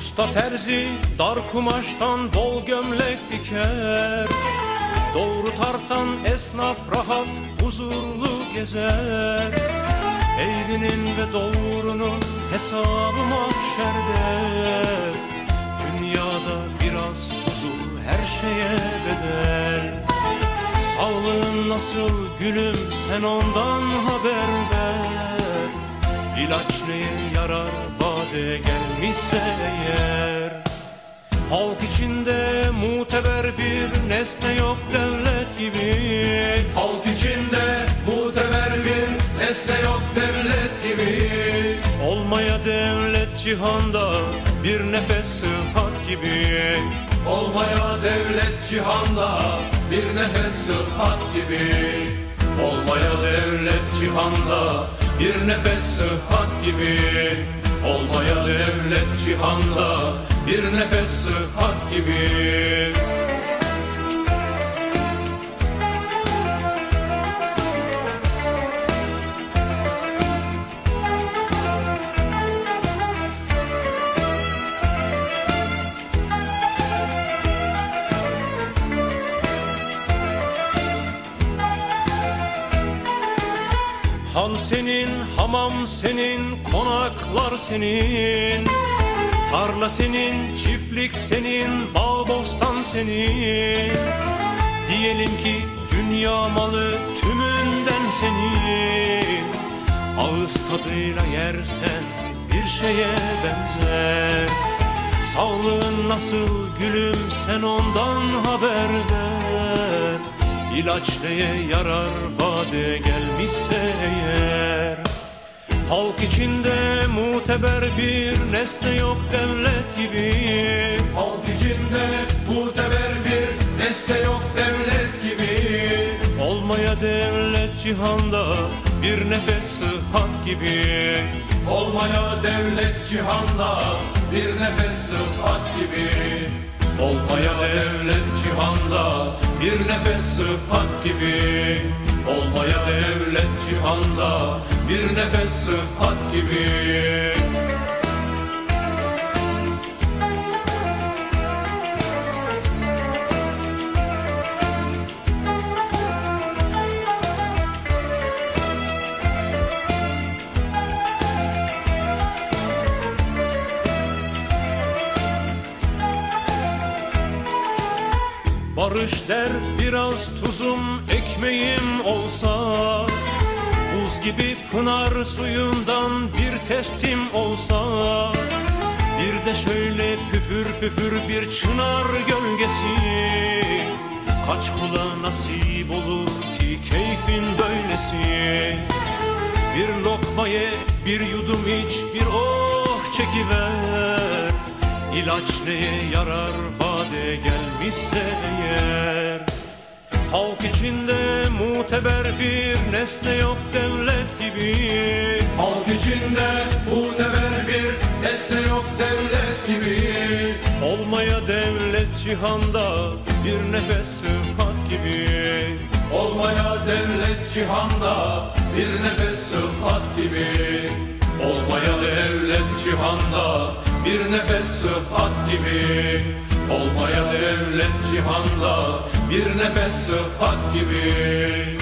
Usta terzi dar kumaştan bol gömlek diker. Doğru tartan esnaf rahat huzurlu gezer. Eğrinin ve doğrunun hesabı mahşerde. Dünyada biraz huzur her şeye bedel. Sağlığın nasıl gülüm sen ondan haber ver İlaç neye yarar vade gelmişse eğer. Halk içinde muteber bir nesne yok devlet gibi. Halk içinde muteber bir nesne yok devlet gibi. Olmaya devlet cihanda bir nefes sıhhat gibi. Olmaya devlet cihanda bir nefes sıhhat gibi. Olmaya devlet cihanda bir nefes sıhhat gibi. Olmaya devlet cihanda bir nefes sıhhat gibi Han senin, hamam senin, konaklar senin. Tarla senin, çiftlik senin, bağ bostan senin. Diyelim ki dünya malı tümünden senin. Ağız tadıyla yersen bir şeye benzer. Sağlığın nasıl gülüm sen ondan haber ver İlaç neye yarar vade gelmişse eğer. Halk içinde muteber bir nesne yok devlet gibi. Halk içinde muteber bir nesne yok devlet gibi. Olmaya devlet cihanda bir nefes sıhhat gibi. Olmaya devlet cihanda bir nefes sıhhat gibi Olmaya devlet cihanda bir nefes sıhhat gibi. Olmaya devlet cihanda bir nefes sıhhat gibi Barış der biraz tuzum ekmeğim olsa Buz gibi pınar suyundan bir testim olsa Bir de şöyle püfür püfür bir çınar gölgesi. Kaç kula nasip olur ki keyfin böylesi? Bir lokma ye, bir yudum iç, bir oh çekiver. İlaç neye yarar bade gelmişse eğer Halk içinde muteber bir nesne yok devlet gibi. Halk içinde muteber bir nesne yok devlet gibi. Olmaya devlet cihanda bir nefes sıhhat gibi. Olmaya devlet cihanda bir nefes sıhhat gibi. Olmaya devlet cihanda bir nefes sıhhat gibi Olmaya devlet cihanda bir nefes sıhhat gibi